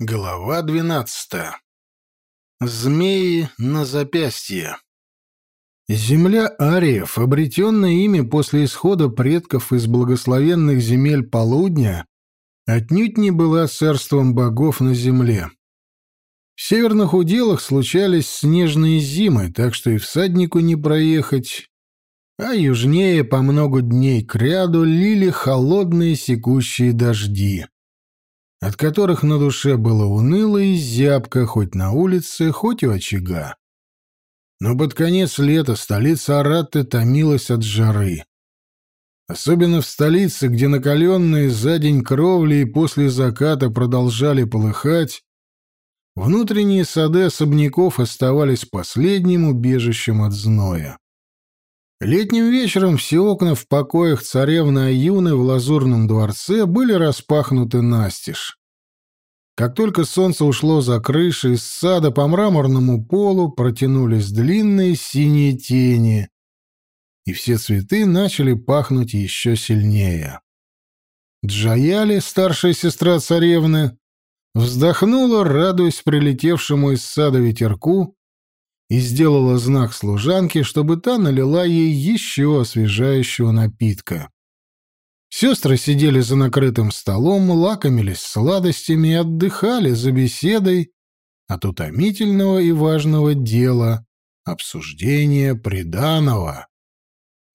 Глава двенадцатая. Змеи на запястье. Земля ариев, обретенная ими после исхода предков из благословенных земель полудня, отнюдь не была царством богов на земле. В северных уделах случались снежные зимы, так что и всаднику не проехать, а южнее по много дней кряду лили холодные секущие дожди от которых на душе было уныло и зябко хоть на улице, хоть у очага. Но под конец лета столица Аратты томилась от жары. Особенно в столице, где накаленные за день кровли и после заката продолжали полыхать, внутренние сады особняков оставались последним убежищем от зноя. Летним вечером все окна в покоях царевны Аюны в Лазурном дворце были распахнуты настежь. Как только солнце ушло за крыши, из сада по мраморному полу протянулись длинные синие тени, и все цветы начали пахнуть еще сильнее. Джаяли, старшая сестра царевны, вздохнула, радуясь прилетевшему из сада ветерку, и сделала знак служанке, чтобы та налила ей еще освежающего напитка. Сестры сидели за накрытым столом, лакомились сладостями и отдыхали за беседой от утомительного и важного дела — обсуждения приданого.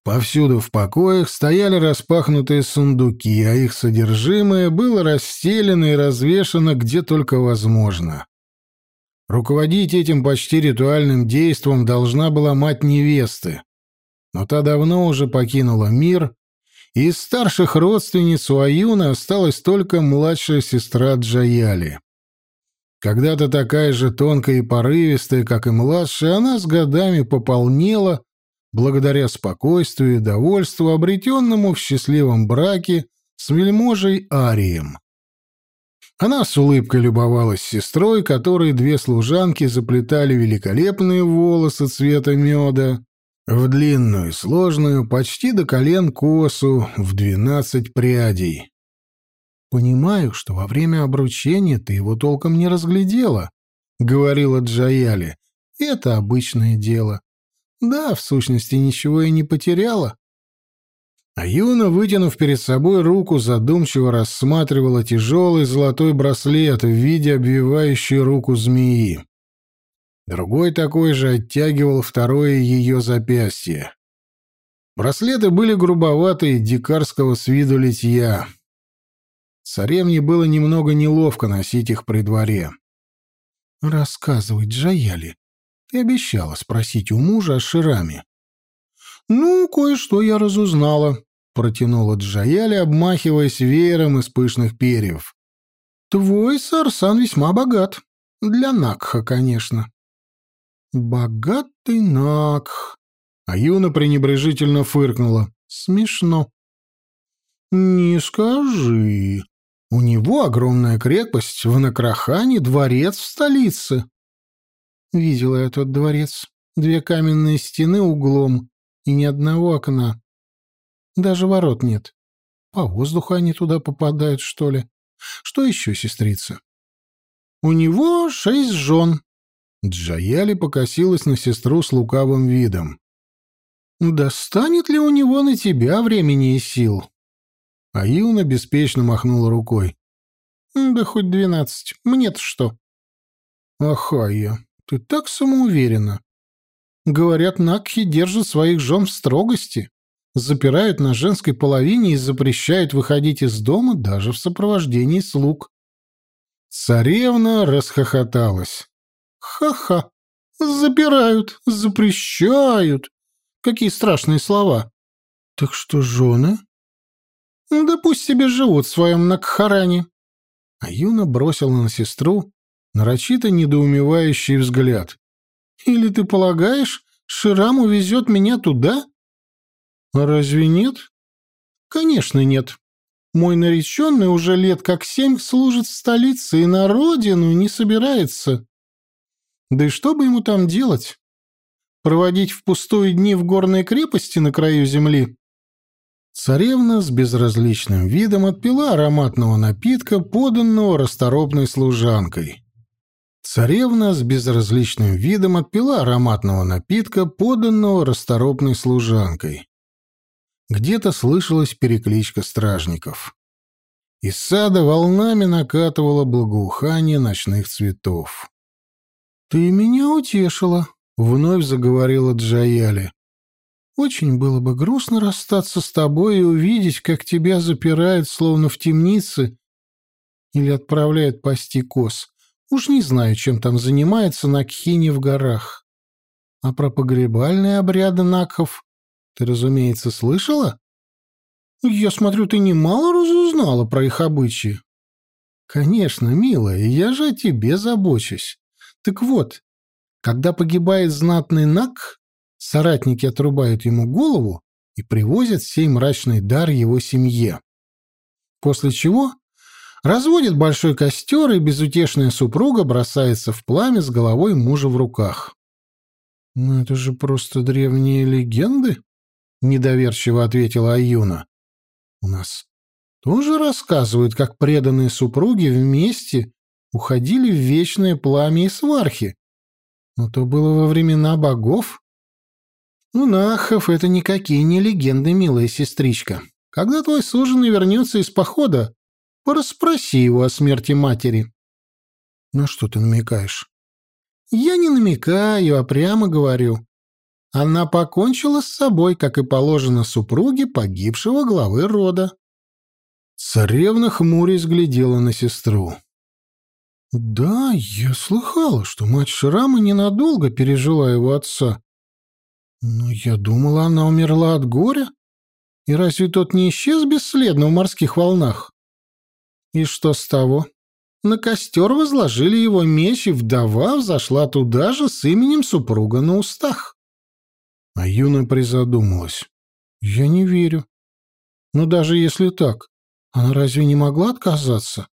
Повсюду в покоях стояли распахнутые сундуки, а их содержимое было расстелено и развешано где только возможно. Руководить этим почти ритуальным действом должна была мать невесты. Но та давно уже покинула мир, и из старших родственниц у Аюны осталась только младшая сестра Джаяли. Когда-то такая же тонкая и порывистая, как и младшая, она с годами пополнела благодаря спокойствию и довольству, обретенному в счастливом браке с вельможей Арием. Она с улыбкой любовалась сестрой, которой две служанки заплетали великолепные волосы цвета меда в длинную, сложную, почти до колен косу в двенадцать прядей. «Понимаю, что во время обручения ты его толком не разглядела», — говорила Джаяли. «Это обычное дело. Да, в сущности, ничего и не потеряла. А Юна, вытянув перед собой руку, задумчиво рассматривала тяжелый золотой браслет в виде обвивающей руку змеи. Другой такой же оттягивал второе ее запястье. Браслеты были грубоватые, дикарского с виду литья. Царевне было немного неловко носить их при дворе. «Рассказывай, Джаяли, ты обещала спросить у мужа о Шираме». «Ну, кое-что я разузнала», протянула Джаяли, обмахиваясь веером из пышных перьев. «Твой Сарсан весьма богат. Для Накха, конечно». «Богатый Накх», — а Юна пренебрежительно фыркнула. «Смешно». «Не скажи. У него огромная крепость в Накрахане, дворец в столице». Видела я тот дворец. Две каменные стены углом и ни одного окна. Даже ворот нет. По воздуху они туда попадают, что ли? Что еще, сестрица? У него шесть жен. Джаяли покосилась на сестру с лукавым видом. «Достанет ли у него на тебя времени и сил?» А Юна беспечно махнула рукой. «Да хоть двенадцать. Мне-то что?» «Ахая, ты так самоуверена. Говорят, Накхи держат своих жен в строгости запирают на женской половине и запрещают выходить из дома даже в сопровождении слуг. Царевна расхохоталась. «Ха-ха! Запирают, запрещают! Какие страшные слова!» «Так что жены?» «Да пусть себе живут в своем Накхаране!» А Юна бросила на сестру нарочито недоумевающий взгляд. «Или ты полагаешь, Ширам увезет меня туда, разве нет? Конечно, нет. Мой нареченный уже лет как семь служит в столице и на родину не собирается. Да и что бы ему там делать? Проводить впустую дни в горной крепости на краю земли? Царевна с безразличным видом отпила ароматного напитка, поданного расторопной служанкой. Царевна с безразличным видом отпила ароматного напитка, поданного расторопной служанкой. Где-то слышалась перекличка стражников. Из сада волнами накатывало благоухание ночных цветов. «Ты меня утешила», — вновь заговорила Джаяли. «Очень было бы грустно расстаться с тобой и увидеть, как тебя запирают, словно в темнице, или отправляют пасти коз. Уж не знаю, чем там занимается на Кхине в горах. А про погребальные обряды Накхов ты, разумеется, слышала? Я смотрю, ты немало разузнала про их обычаи. Конечно, милая, я же о тебе забочусь. Так вот, когда погибает знатный Нак, соратники отрубают ему голову и привозят сей мрачный дар его семье. После чего разводит большой костер, и безутешная супруга бросается в пламя с головой мужа в руках. «Ну это же просто древние легенды», — недоверчиво ответила Аюна. «У нас тоже рассказывают, как преданные супруги вместе уходили в вечное пламя и свархи. Но то было во времена богов. У Нахов это никакие не легенды, милая сестричка. Когда твой суженый вернется из похода, порасспроси его о смерти матери». «На что ты намекаешь?» «Я не намекаю, а прямо говорю. Она покончила с собой, как и положено супруге погибшего главы рода. Царевна хмурясь глядела на сестру. «Да, я слыхала, что мать Шрама ненадолго пережила его отца. Но я думала, она умерла от горя. И разве тот не исчез бесследно в морских волнах? И что с того? На костер возложили его меч, и вдова взошла туда же с именем супруга на устах. А Юна призадумалась. «Я не верю. Но даже если так, она разве не могла отказаться?»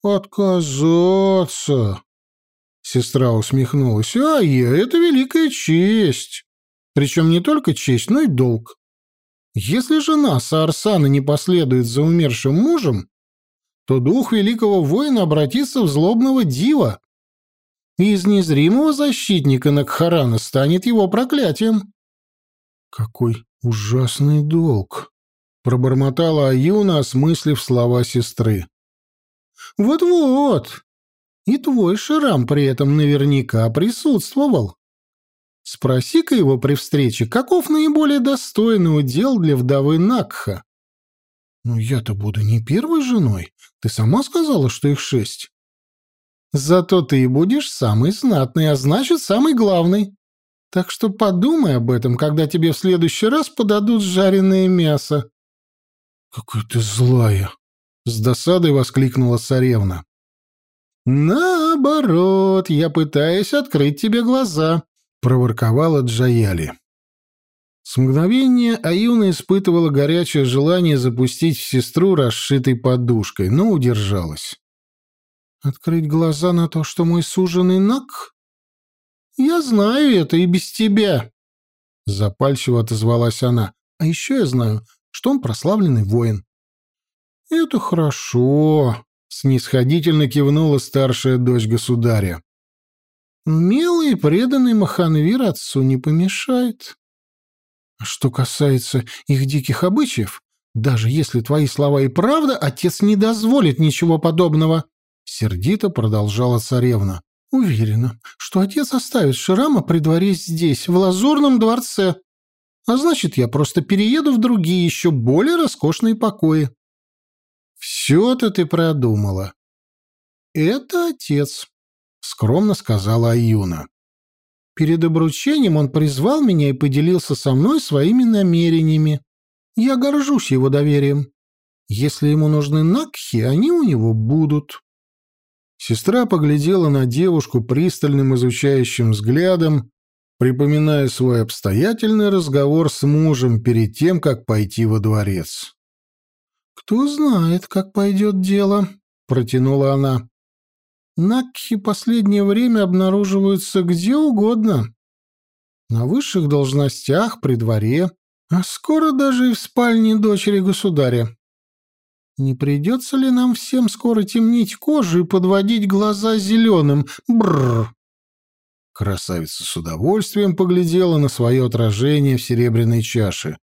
«Отказаться?» Сестра усмехнулась. «А я, это великая честь. Причем не только честь, но и долг. Если жена Саарсана не последует за умершим мужем, то дух великого воина обратится в злобного дива, и из незримого защитника Накхарана станет его проклятием. «Какой ужасный долг!» — пробормотала Аюна, осмыслив слова сестры. «Вот-вот! И твой Ширам при этом наверняка присутствовал. Спроси-ка его при встрече, каков наиболее достойный удел для вдовы Накха?» «Ну я-то буду не первой женой. Ты сама сказала, что их шесть». Зато ты и будешь самый знатный, а значит, самый главный. Так что подумай об этом, когда тебе в следующий раз подадут жареное мясо». «Какая ты злая!» — с досадой воскликнула царевна. «Наоборот, я пытаюсь открыть тебе глаза», — проворковала Джаяли. С мгновения Аюна испытывала горячее желание запустить в сестру расшитой подушкой, но удержалась. Открыть глаза на то, что мой суженый наг? Я знаю это и без тебя. Запальчиво отозвалась она. А еще я знаю, что он прославленный воин. Это хорошо, снисходительно кивнула старшая дочь государя. Милый и преданный Маханвир отцу не помешает. А что касается их диких обычаев, даже если твои слова и правда, отец не дозволит ничего подобного. Сердито продолжала царевна. Уверена, что отец оставит Ширама при дворе здесь, в Лазурном дворце. А значит, я просто перееду в другие, еще более роскошные покои. Все-то ты продумала. Это отец, скромно сказала Аюна. Перед обручением он призвал меня и поделился со мной своими намерениями. Я горжусь его доверием. Если ему нужны накхи, они у него будут. Сестра поглядела на девушку пристальным изучающим взглядом, припоминая свой обстоятельный разговор с мужем перед тем, как пойти во дворец. «Кто знает, как пойдет дело», — протянула она. «Накхи последнее время обнаруживаются где угодно. На высших должностях, при дворе, А скоро даже и в спальне дочери государя. Не придется ли нам всем скоро темнить кожу и подводить глаза зеленым? Бррр. Красавица с удовольствием поглядела на свое отражение в серебряной чаше.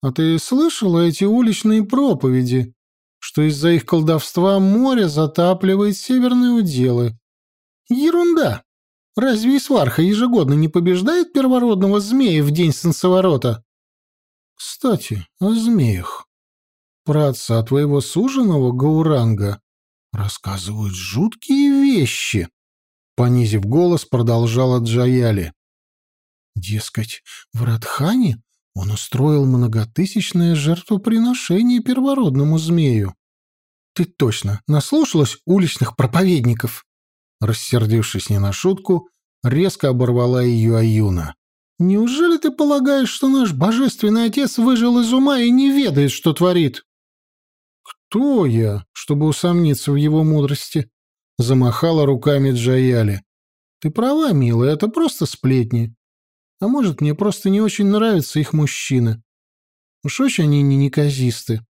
«А ты слышала эти уличные проповеди, что из-за их колдовства море затапливает северные уделы? Ерунда! Разве Исварха ежегодно не побеждает первородного змея в день солнцеворота?» Кстати, о змеях. Про отца твоего суженого Гауранга рассказывают жуткие вещи. Понизив голос, продолжала Джаяли. Дескать, в Радхане он устроил многотысячное жертвоприношение первородному змею. Ты точно наслушалась уличных проповедников? Рассердившись не на шутку, резко оборвала ее Аюна. Неужели ты полагаешь, что наш божественный отец выжил из ума и не ведает, что творит? Кто я, чтобы усомниться в его мудрости? Замахала руками Джаяли. Ты права, милая, это просто сплетни. А может, мне просто не очень нравятся их мужчины. Уж очень они не неказисты.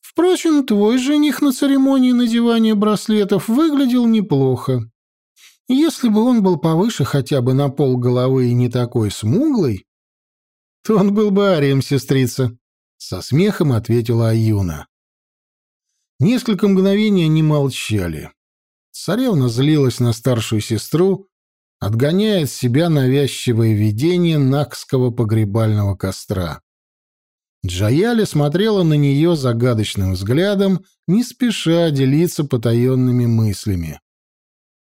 Впрочем, твой жених на церемонии надевания браслетов выглядел неплохо. Если бы он был повыше хотя бы на пол головы и не такой смуглый, то он был бы арием, сестрица, — со смехом ответила Аюна. Несколько мгновений они молчали. Царевна злилась на старшую сестру, отгоняя от себя навязчивое видение накского погребального костра. Джаяли смотрела на нее загадочным взглядом, не спеша делиться потаенными мыслями.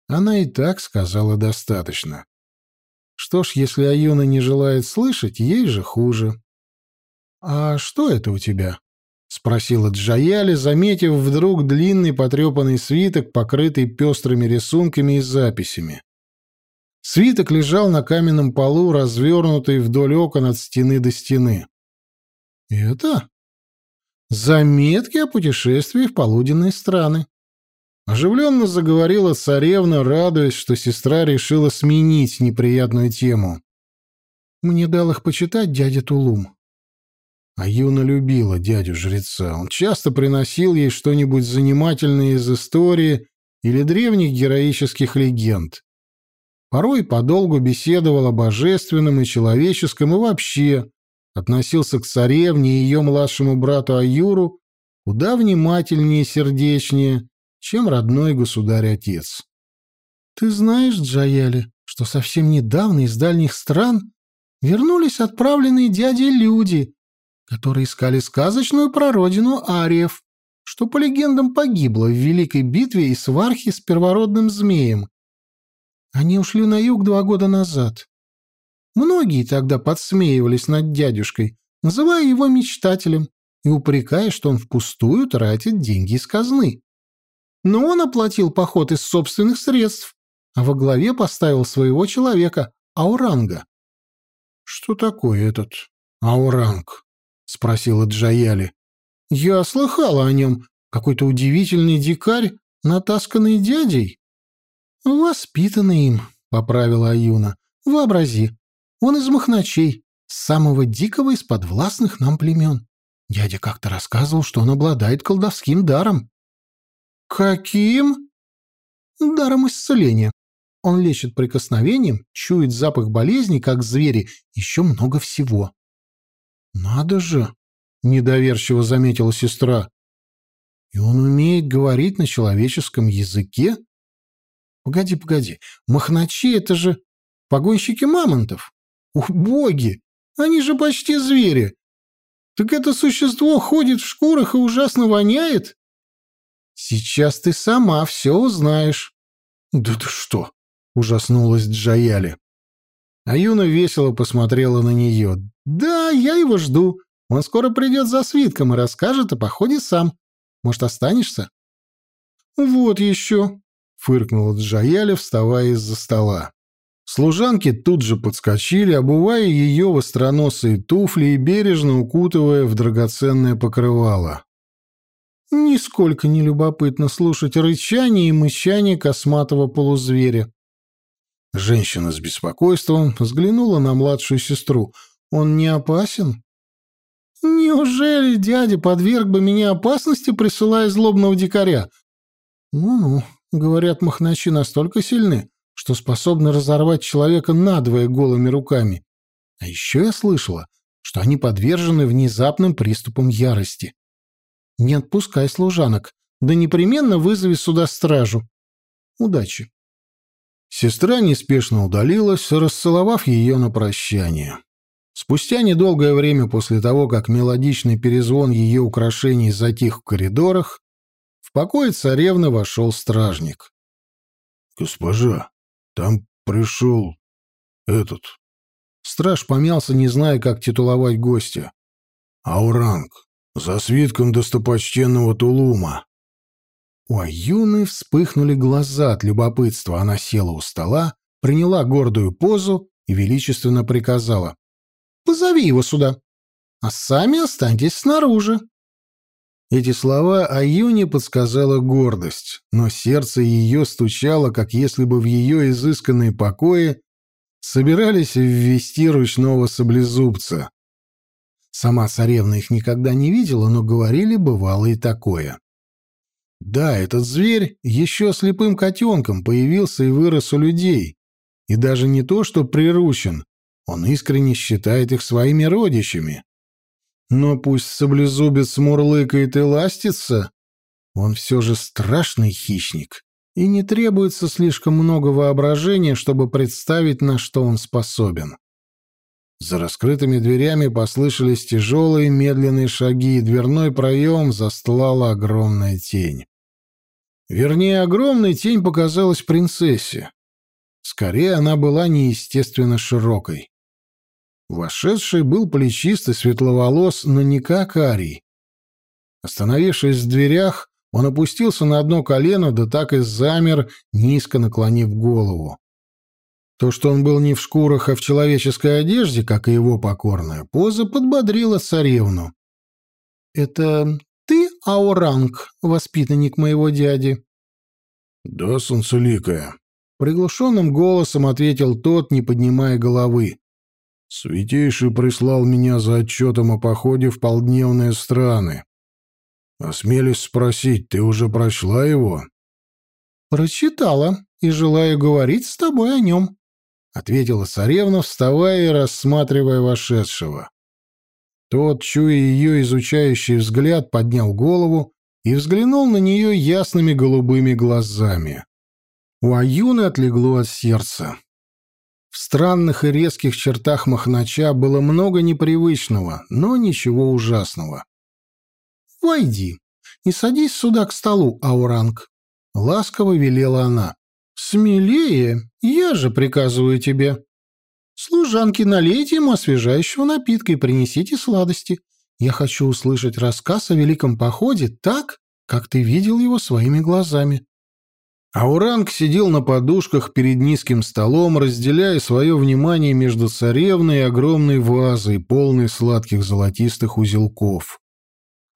Она и так сказала достаточно. Что ж, если Аюна не желает слышать, ей же хуже. «А что это у тебя?» — спросила Джаяли, заметив вдруг длинный потрепанный свиток, покрытый пестрыми рисунками и записями. Свиток лежал на каменном полу, развернутый вдоль окон от стены до стены. «Это?» «Заметки о путешествии в полуденные страны», Оживленно заговорила царевна, радуясь, что сестра решила сменить неприятную тему. «Мне дал их почитать дядя Тулум». А Юна любила дядю-жреца. Он часто приносил ей что-нибудь занимательное из истории или древних героических легенд. Порой подолгу беседовал о божественном и человеческом и вообще относился к царевне и ее младшему брату Аюру куда внимательнее и сердечнее, чем родной государь-отец. Ты знаешь, Джаяли, что совсем недавно из дальних стран вернулись отправленные дядей люди, которые искали сказочную прародину ариев, что по легендам погибло в великой битве из Вархи с первородным змеем. Они ушли на юг два года назад. Многие тогда подсмеивались над дядюшкой, называя его мечтателем и упрекая, что он впустую тратит деньги из казны но он оплатил поход из собственных средств, а во главе поставил своего человека, Ауранга. «Что такое этот Ауранг?» — спросила Джаяли. «Я слыхала о нем. Какой-то удивительный дикарь, натасканный дядей». «Воспитанный им», — поправила Аюна. «Вообрази, он из махначей, самого дикого из подвластных нам племен. Дядя как-то рассказывал, что он обладает колдовским даром. «Каким?» «Даром исцеления. Он лечит прикосновением, чует запах болезней, как звери, еще много всего». «Надо же!» — недоверчиво заметила сестра. «И он умеет говорить на человеческом языке?» «Погоди, погоди, махначи — это же погонщики мамонтов! Ух, боги! Они же почти звери! Так это существо ходит в шкурах и ужасно воняет?» Сейчас ты сама все узнаешь. Да ты что? Ужаснулась Джаяли. Аюна весело посмотрела на нее. Да, я его жду. Он скоро придет за свитком и расскажет о походе сам. Может, останешься? Вот еще, фыркнула Джаяли, вставая из-за стола. Служанки тут же подскочили, обувая ее в остроносые туфли и бережно укутывая в драгоценное покрывало. Нисколько не любопытно слушать рычание и мычание косматого полузверя. Женщина с беспокойством взглянула на младшую сестру. Он не опасен? Неужели дядя подверг бы меня опасности, присылая злобного дикаря? Ну-ну, говорят, махначи настолько сильны, что способны разорвать человека надвое голыми руками. А еще я слышала, что они подвержены внезапным приступам ярости. Не отпускай служанок, да непременно вызови сюда стражу. Удачи. Сестра неспешно удалилась, расцеловав ее на прощание. Спустя недолгое время после того, как мелодичный перезвон ее украшений затих в коридорах, в покое царевны вошел стражник. «Госпожа, там пришел этот...» Страж помялся, не зная, как титуловать гостя. «Ауранг, за свитком достопочтенного Тулума». У Аюны вспыхнули глаза от любопытства. Она села у стола, приняла гордую позу и величественно приказала. «Позови его сюда, а сами останьтесь снаружи». Эти слова Аюне подсказала гордость, но сердце ее стучало, как если бы в ее изысканные покои собирались ввести ручного саблезубца. Сама царевна их никогда не видела, но говорили, бывало и такое. Да, этот зверь еще слепым котенком появился и вырос у людей. И даже не то, что приручен, он искренне считает их своими родичами. Но пусть саблезубец мурлыкает и ластится, он все же страшный хищник, и не требуется слишком много воображения, чтобы представить, на что он способен. За раскрытыми дверями послышались тяжелые медленные шаги, и дверной проем застлала огромная тень. Вернее, огромная тень показалась принцессе. Скорее, она была неестественно широкой. Вошедший был плечистый, светловолос, но не как Арий. Остановившись в дверях, он опустился на одно колено, да так и замер, низко наклонив голову. То, что он был не в шкурах, а в человеческой одежде, как и его покорная поза, подбодрила царевну. «Это Ауранг, воспитанник моего дяди?» «Да, солнцеликая», — приглушенным голосом ответил тот, не поднимая головы. «Святейший прислал меня за отчетом о походе в полдневные страны. Осмелюсь спросить, ты уже прочла его?» «Прочитала и желаю говорить с тобой о нем», — ответила царевна, вставая и рассматривая вошедшего. Тот, чуя ее изучающий взгляд, поднял голову и взглянул на нее ясными голубыми глазами. У Аюны отлегло от сердца. В странных и резких чертах Махнача было много непривычного, но ничего ужасного. «Войди и садись сюда к столу, Ауранг», — ласково велела она. «Смелее, я же приказываю тебе. Служанки, налейте ему освежающего напитка и принесите сладости. Я хочу услышать рассказ о великом походе так, как ты видел его своими глазами». Ауранг сидел на подушках перед низким столом, разделяя свое внимание между царевной и огромной вазой, полной сладких золотистых узелков.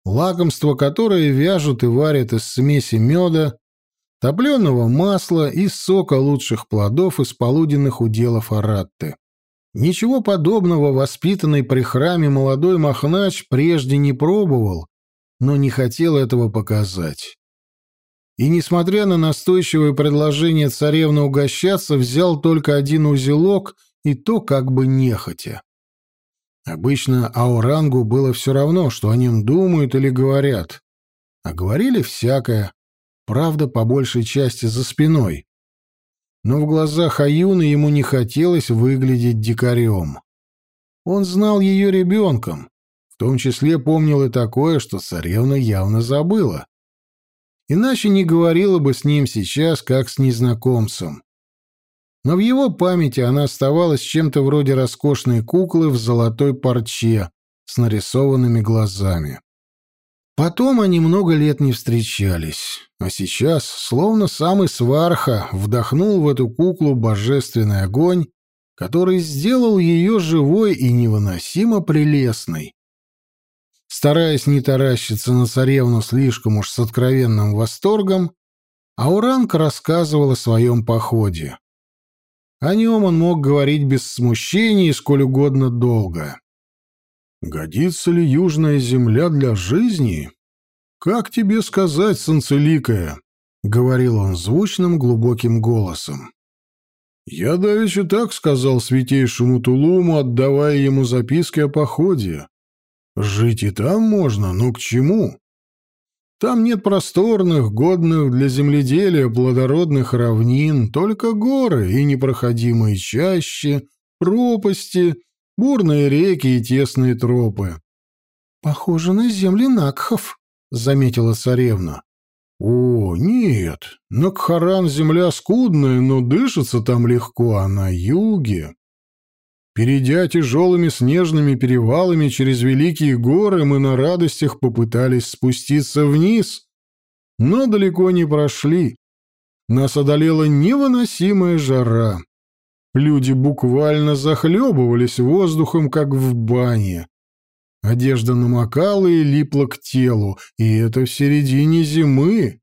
Лакомство, которое вяжут и варят из смеси меда, топленого масла и сока лучших плодов из полуденных уделов Аратты. Ничего подобного воспитанный при храме молодой Махнач прежде не пробовал, но не хотел этого показать. И, несмотря на настойчивое предложение царевны угощаться, взял только один узелок, и то как бы нехотя. Обычно Аурангу было все равно, что о нем думают или говорят. А говорили всякое, правда, по большей части за спиной. Но в глазах Аюны ему не хотелось выглядеть дикарем. Он знал ее ребенком, в том числе помнил и такое, что царевна явно забыла. Иначе не говорила бы с ним сейчас, как с незнакомцем. Но в его памяти она оставалась чем-то вроде роскошной куклы в золотой парче с нарисованными глазами. Потом они много лет не встречались, а сейчас, словно самый сварха, вдохнул в эту куклу божественный огонь, который сделал ее живой и невыносимо прелестной. Стараясь не таращиться на царевну слишком уж с откровенным восторгом, Ауранг рассказывал о своем походе. О нем он мог говорить без смущения и сколь угодно долго. Годится ли южная земля для жизни? Как тебе сказать, Санцеликая? говорил он звучным глубоким голосом. Я давеча так сказал святейшему Тулуму, отдавая ему записки о походе. Жить и там можно, но к чему? Там нет просторных, годных для земледелия плодородных равнин, только горы и непроходимые чащи, пропасти, бурные реки и тесные тропы. — Похоже на земли Накхов, — заметила царевна. — О, нет, Накхаран земля скудная, но дышится там легко, а на юге... Перейдя тяжелыми снежными перевалами через великие горы, мы на радостях попытались спуститься вниз, но далеко не прошли. Нас одолела невыносимая жара. Люди буквально захлебывались воздухом, как в бане. Одежда намокала и липла к телу, и это в середине зимы.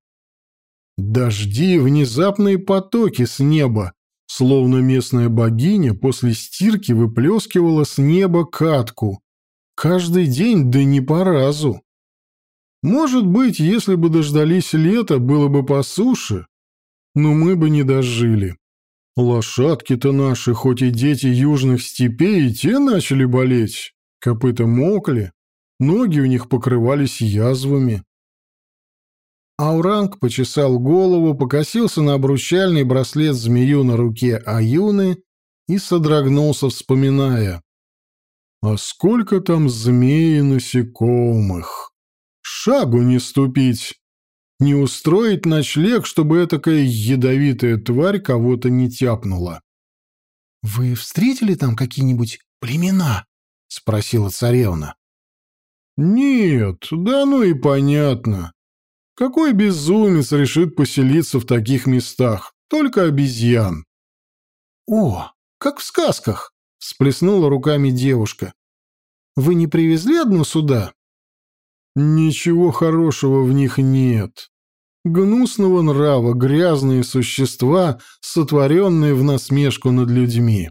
Дожди, внезапные потоки с неба, словно местная богиня после стирки выплескивала с неба катку. Каждый день, да не по разу. Может быть, если бы дождались лета, было бы по суше, но мы бы не дожили. Лошадки-то наши, хоть и дети южных степей, и те начали болеть. Копыта мокли, ноги у них покрывались язвами. Ауранг почесал голову, покосился на обручальный браслет-змею на руке Аюны и содрогнулся, вспоминая. «А сколько там змей и насекомых! Шагу не ступить! Не устроить ночлег, чтобы этакая ядовитая тварь кого-то не тяпнула!» «Вы встретили там какие-нибудь племена?» — спросила царевна. «Нет, да ну и понятно. Какой безумец решит поселиться в таких местах? Только обезьян. О, как в сказках, всплеснула руками девушка. Вы не привезли одну сюда? Ничего хорошего в них нет. Гнусного нрава, грязные существа, сотворенные в насмешку над людьми.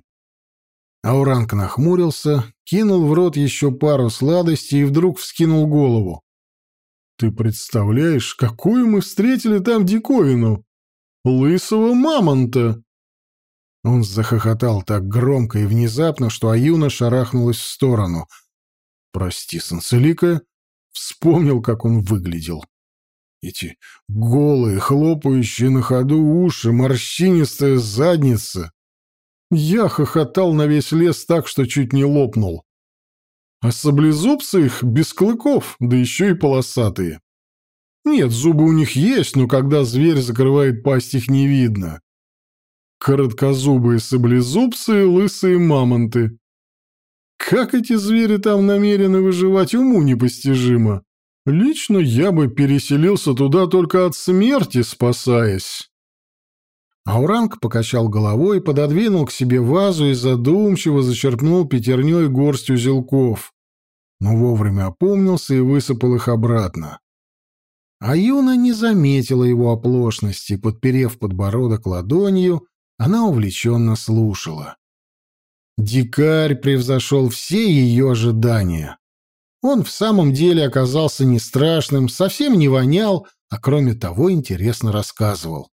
Ауранг нахмурился, кинул в рот еще пару сладостей и вдруг вскинул голову. Ты представляешь, какую мы встретили там диковину? Лысого мамонта!» Он захохотал так громко и внезапно, что Аюна шарахнулась в сторону. «Прости, Санцелика», вспомнил, как он выглядел. Эти голые, хлопающие на ходу уши, морщинистая задница. Я хохотал на весь лес так, что чуть не лопнул. А саблезубцы их без клыков, да еще и полосатые. Нет, зубы у них есть, но когда зверь закрывает пасть, их не видно. Короткозубые саблезубцы и лысые мамонты. Как эти звери там намерены выживать, уму непостижимо. Лично я бы переселился туда только от смерти, спасаясь. Ауранг покачал головой, пододвинул к себе вазу и задумчиво зачерпнул пятерней горсть узелков, но вовремя опомнился и высыпал их обратно. А Юна не заметила его оплошности, подперев подбородок ладонью, она увлеченно слушала. Дикарь превзошел все ее ожидания. Он в самом деле оказался не страшным, совсем не вонял, а кроме того интересно рассказывал.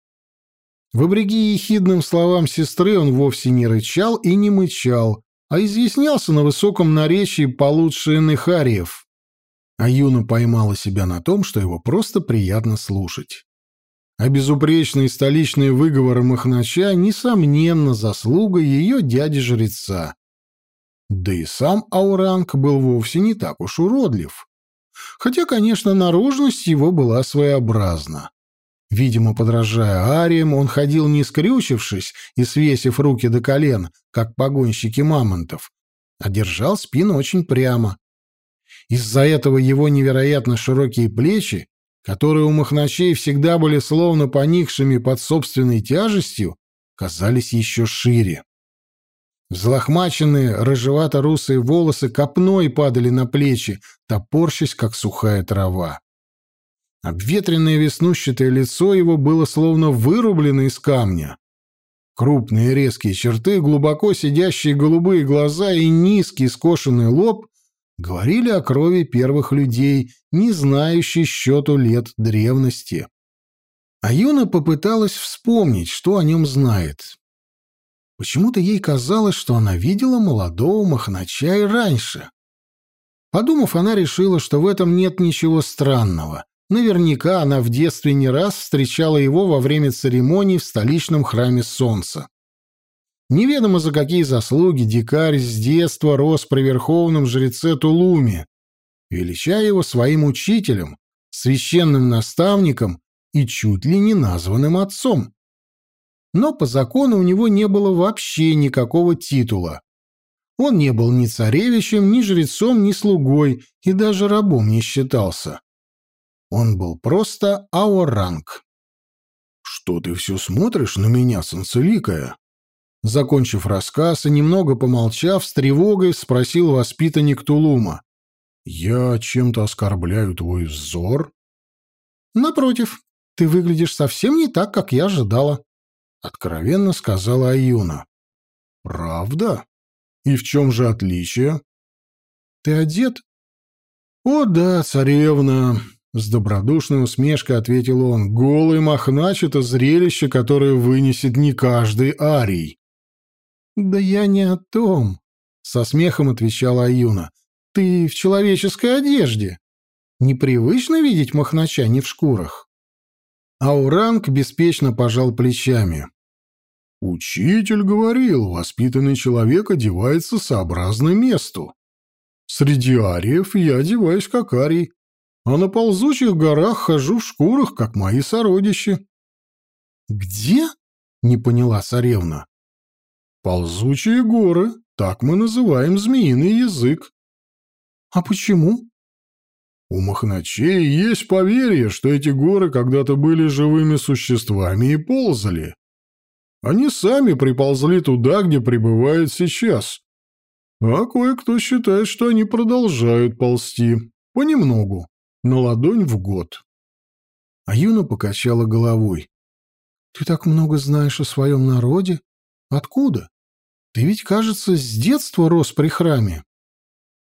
Вопреки ехидным словам сестры он вовсе не рычал и не мычал, а изъяснялся на высоком наречии получше Нехариев. А Юна поймала себя на том, что его просто приятно слушать. А безупречные столичные выговоры Махнача, несомненно, заслуга ее дяди-жреца. Да и сам Ауранг был вовсе не так уж уродлив. Хотя, конечно, наружность его была своеобразна. Видимо, подражая ариям, он ходил не скрючившись и свесив руки до колен, как погонщики мамонтов, а держал спину очень прямо. Из-за этого его невероятно широкие плечи, которые у махначей всегда были словно поникшими под собственной тяжестью, казались еще шире. Взлохмаченные рыжевато-русые волосы копной падали на плечи, топорщись, как сухая трава. Обветренное веснущатое лицо его было словно вырублено из камня. Крупные резкие черты, глубоко сидящие голубые глаза и низкий скошенный лоб говорили о крови первых людей, не знающих счету лет древности. А Юна попыталась вспомнить, что о нем знает. Почему-то ей казалось, что она видела молодого Махнача и раньше. Подумав, она решила, что в этом нет ничего странного. Наверняка она в детстве не раз встречала его во время церемоний в столичном храме Солнца. Неведомо за какие заслуги дикарь с детства рос при верховном жреце Тулуме, величая его своим учителем, священным наставником и чуть ли не названным отцом. Но по закону у него не было вообще никакого титула. Он не был ни царевичем, ни жрецом, ни слугой, и даже рабом не считался. Он был просто ауранг. «Что ты все смотришь на меня, санцеликая?» Закончив рассказ и немного помолчав, с тревогой спросил воспитанник Тулума. «Я чем-то оскорбляю твой взор?» «Напротив, ты выглядишь совсем не так, как я ожидала», — откровенно сказала Аюна. «Правда? И в чем же отличие?» «Ты одет?» «О да, царевна!» — с добродушной усмешкой ответил он. «Голый махнач — это зрелище, которое вынесет не каждый арий». «Да я не о том», — со смехом отвечала Аюна. «Ты в человеческой одежде. Непривычно видеть махнача не в шкурах». Ауранг беспечно пожал плечами. «Учитель говорил, воспитанный человек одевается сообразно месту. Среди ариев я одеваюсь как арий, а на ползучих горах хожу в шкурах, как мои сородичи». «Где?» — не поняла царевна. Ползучие горы, так мы называем змеиный язык. А почему? У махначей есть поверье, что эти горы когда-то были живыми существами и ползали. Они сами приползли туда, где пребывают сейчас. А кое-кто считает, что они продолжают ползти. Понемногу. На ладонь в год. А Юна покачала головой. «Ты так много знаешь о своем народе? Откуда?» Ты ведь, кажется, с детства рос при храме.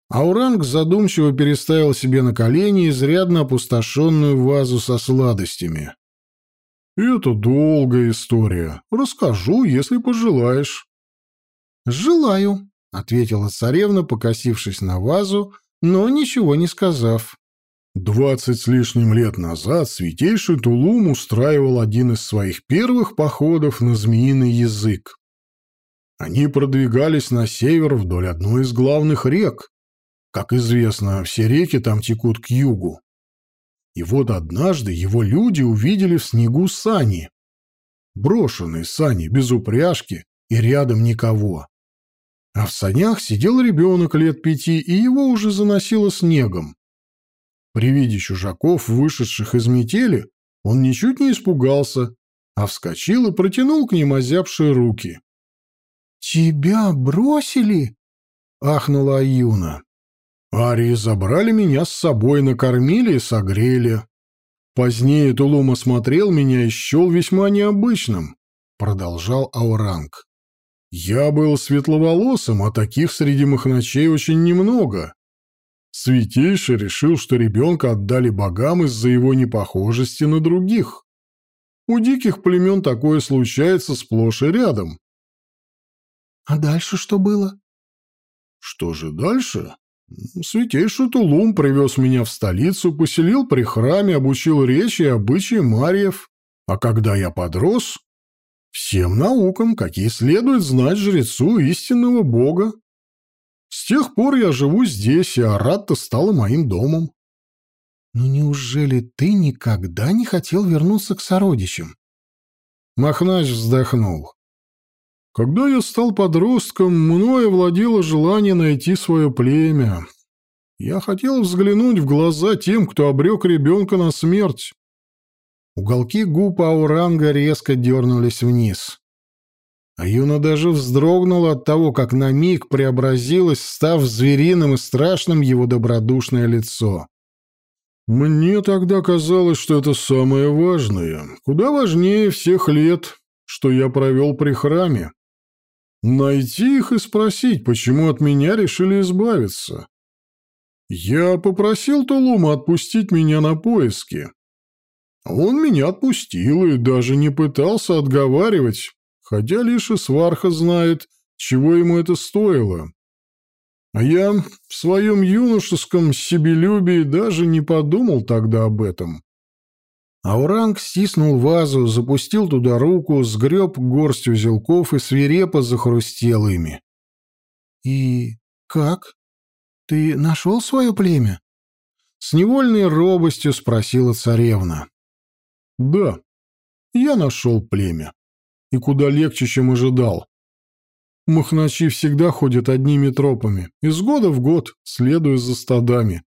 Ауранг задумчиво переставил себе на колени изрядно опустошенную вазу со сладостями. «Это долгая история. Расскажу, если пожелаешь». «Желаю», — ответила царевна, покосившись на вазу, но ничего не сказав. Двадцать с лишним лет назад святейший Тулум устраивал один из своих первых походов на змеиный язык. Они продвигались на север вдоль одной из главных рек. Как известно, все реки там текут к югу. И вот однажды его люди увидели в снегу сани. Брошенные сани, без упряжки, и рядом никого. А в санях сидел ребенок лет пяти, и его уже заносило снегом. При виде чужаков, вышедших из метели, он ничуть не испугался, а вскочил и протянул к ним озябшие руки. «Тебя бросили?» — ахнула Аюна. «Арии забрали меня с собой, накормили и согрели. Позднее Тулум осмотрел меня и счел весьма необычным», — продолжал Ауранг. «Я был светловолосым, а таких среди махначей очень немного. Святейший решил, что ребенка отдали богам из-за его непохожести на других. У диких племен такое случается сплошь и рядом. А дальше что было? Что же дальше? Святейший Тулум привез меня в столицу, поселил при храме, обучил речи и обычаи Марьев. А когда я подрос, всем наукам, какие следует знать жрецу истинного бога. С тех пор я живу здесь, и Аратта стала моим домом. «Ну неужели ты никогда не хотел вернуться к сородичам? Махнач вздохнул. Когда я стал подростком, мною владело желание найти свое племя. Я хотел взглянуть в глаза тем, кто обрек ребенка на смерть. Уголки губ Ауранга резко дернулись вниз. А Юна даже вздрогнула от того, как на миг преобразилось, став звериным и страшным его добродушное лицо. «Мне тогда казалось, что это самое важное, куда важнее всех лет, что я провел при храме. Найти их и спросить, почему от меня решили избавиться. Я попросил Тулума отпустить меня на поиски. Он меня отпустил и даже не пытался отговаривать, хотя лишь и сварха знает, чего ему это стоило. А я в своем юношеском себелюбии даже не подумал тогда об этом. Ауранг стиснул вазу, запустил туда руку, сгреб горсть узелков и свирепо захрустел ими. «И как? Ты нашел свое племя?» С невольной робостью спросила царевна. «Да, я нашел племя. И куда легче, чем ожидал. Махначи всегда ходят одними тропами, из года в год, следуя за стадами.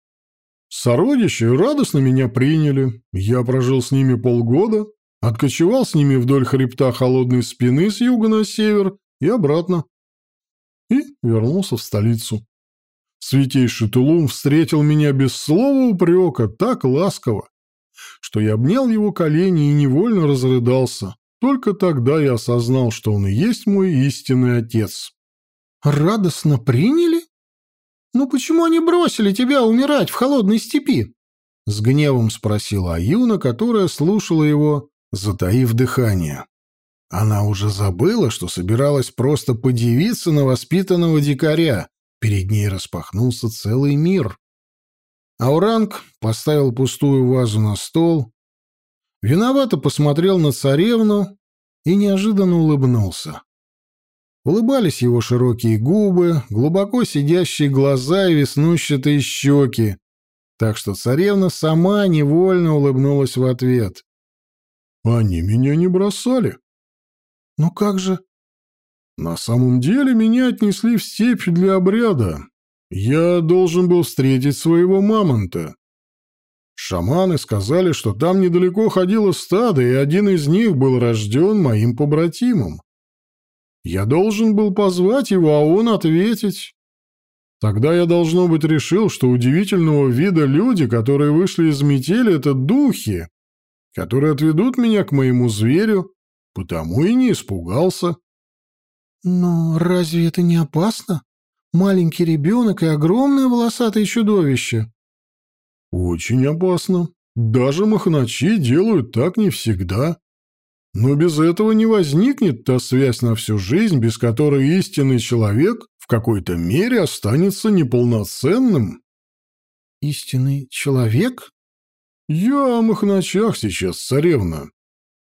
Сородичи радостно меня приняли, я прожил с ними полгода, откочевал с ними вдоль хребта холодной спины с юга на север и обратно. И вернулся в столицу. Святейший Тулум встретил меня без слова упрека, так ласково, что я обнял его колени и невольно разрыдался. Только тогда я осознал, что он и есть мой истинный отец. «Радостно приняли?» «Ну почему они бросили тебя умирать в холодной степи?» С гневом спросила Аюна, которая слушала его, затаив дыхание. Она уже забыла, что собиралась просто подивиться на воспитанного дикаря. Перед ней распахнулся целый мир. Ауранг поставил пустую вазу на стол, виновато посмотрел на царевну и неожиданно улыбнулся. Улыбались его широкие губы, глубоко сидящие глаза и веснущатые щеки, так что царевна сама невольно улыбнулась в ответ. «Они меня не бросали». «Ну как же?» «На самом деле меня отнесли в степь для обряда. Я должен был встретить своего мамонта. Шаманы сказали, что там недалеко ходило стадо, и один из них был рожден моим побратимом. Я должен был позвать его, а он ответить. Тогда я, должно быть, решил, что удивительного вида люди, которые вышли из метели, это духи, которые отведут меня к моему зверю, потому и не испугался. Но разве это не опасно? Маленький ребенок и огромное волосатое чудовище. Очень опасно. Даже махначи делают так не всегда. Но без этого не возникнет та связь на всю жизнь, без которой истинный человек в какой-то мере останется неполноценным. Истинный человек? Я о махначах сейчас, царевна.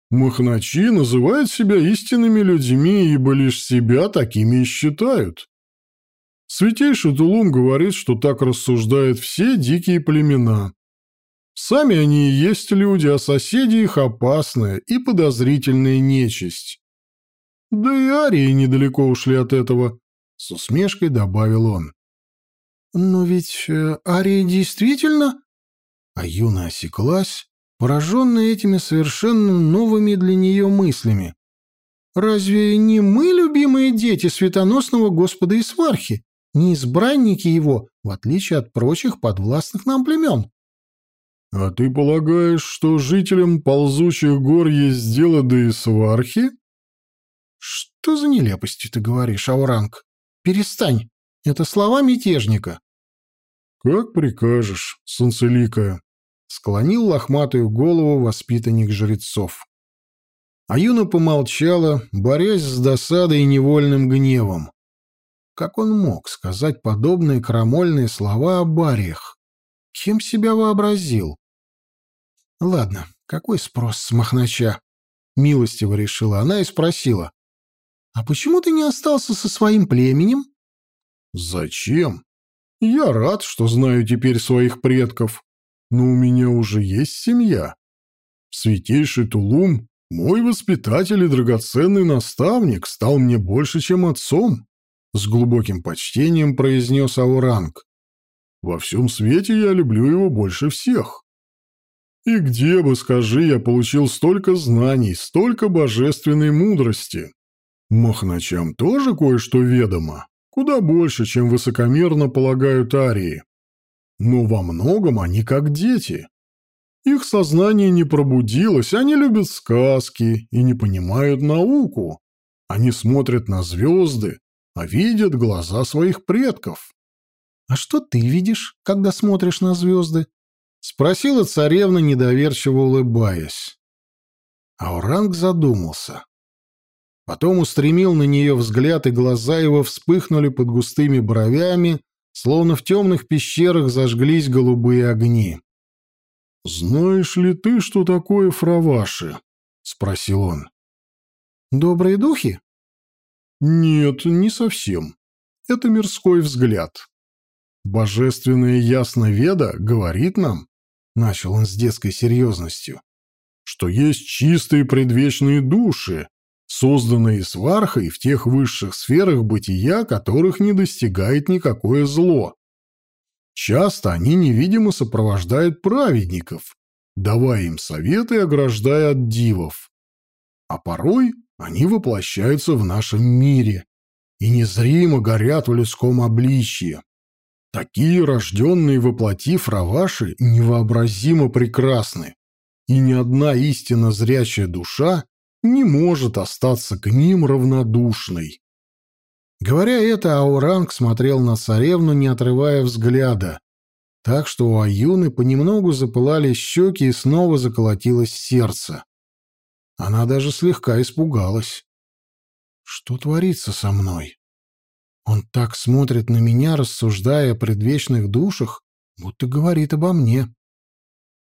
Махначи называют себя истинными людьми, ибо лишь себя такими и считают. Святейший Тулум говорит, что так рассуждают все дикие племена. Сами они и есть люди, а соседи их опасная и подозрительная нечисть. Да и арии недалеко ушли от этого, — с усмешкой добавил он. «Но ведь э, арии действительно...» А Юна осеклась, пораженная этими совершенно новыми для нее мыслями. «Разве не мы любимые дети светоносного Господа Исвархи, не избранники его, в отличие от прочих подвластных нам племен?» «А ты полагаешь, что жителям ползучих гор есть дело до Исвархи?» «Что за нелепости ты говоришь, Ауранг? Перестань. Это слова мятежника». «Как прикажешь, солнцеликая», — склонил лохматую голову воспитанник жрецов. Аюна помолчала, борясь с досадой и невольным гневом. Как он мог сказать подобные крамольные слова о бариях? Кем себя вообразил? Ладно, какой спрос с Махнача? Милостиво решила она и спросила. А почему ты не остался со своим племенем? Зачем? Я рад, что знаю теперь своих предков, но у меня уже есть семья. Святейший Тулум, мой воспитатель и драгоценный наставник, стал мне больше, чем отцом, с глубоким почтением произнес Ауранг. Во всем свете я люблю его больше всех. И где бы, скажи, я получил столько знаний, столько божественной мудрости? Махначам тоже кое-что ведомо, куда больше, чем высокомерно полагают арии. Но во многом они как дети. Их сознание не пробудилось, они любят сказки и не понимают науку. Они смотрят на звезды, а видят глаза своих предков. «А что ты видишь, когда смотришь на звезды?» — спросила царевна, недоверчиво улыбаясь. Ауранг задумался. Потом устремил на нее взгляд, и глаза его вспыхнули под густыми бровями, словно в темных пещерах зажглись голубые огни. «Знаешь ли ты, что такое фраваши?» — спросил он. «Добрые духи?» «Нет, не совсем. Это мирской взгляд. Божественная ясноведа говорит нам, — начал он с детской серьезностью, — что есть чистые предвечные души, созданные свархой в тех высших сферах бытия, которых не достигает никакое зло. Часто они невидимо сопровождают праведников, давая им советы и ограждая от дивов. А порой они воплощаются в нашем мире и незримо горят в людском обличье. Такие рожденные воплоти фраваши невообразимо прекрасны, и ни одна истинно зрячая душа не может остаться к ним равнодушной. Говоря это, Ауранг смотрел на царевну, не отрывая взгляда, так что у Аюны понемногу запылали щеки и снова заколотилось сердце. Она даже слегка испугалась. Что творится со мной? Он так смотрит на меня, рассуждая о предвечных душах, будто говорит обо мне.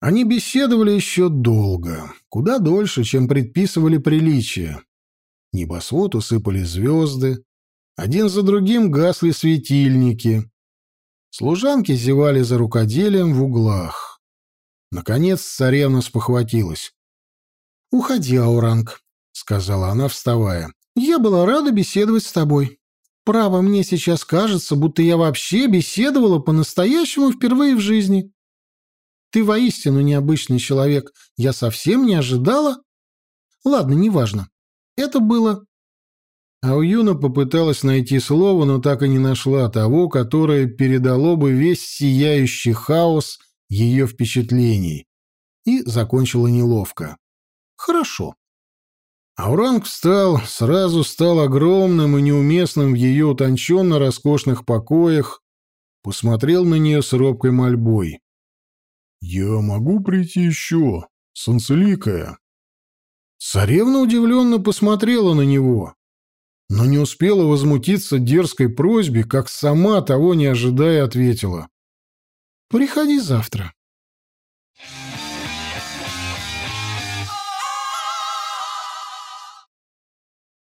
Они беседовали еще долго, куда дольше, чем предписывали приличия. Небосвод усыпали звезды, один за другим гасли светильники. Служанки зевали за рукоделием в углах. Наконец царевна спохватилась. «Уходи, Ауранг», — сказала она, вставая. «Я была рада беседовать с тобой. Право, мне сейчас кажется, будто я вообще беседовала по-настоящему впервые в жизни. Ты воистину необычный человек. Я совсем не ожидала. Ладно, неважно. Это было Ауюна попыталась найти слово, но так и не нашла того, которое передало бы весь сияющий хаос ее впечатлений. И закончила неловко. «Хорошо». Ауранг встал, сразу стал огромным и неуместным в ее утонченно роскошных покоях, посмотрел на нее с робкой мольбой. «Я могу прийти еще, солнцеликая?» Царевна удивленно посмотрела на него но не успела возмутиться дерзкой просьбе, как сама, того не ожидая, ответила. «Приходи завтра».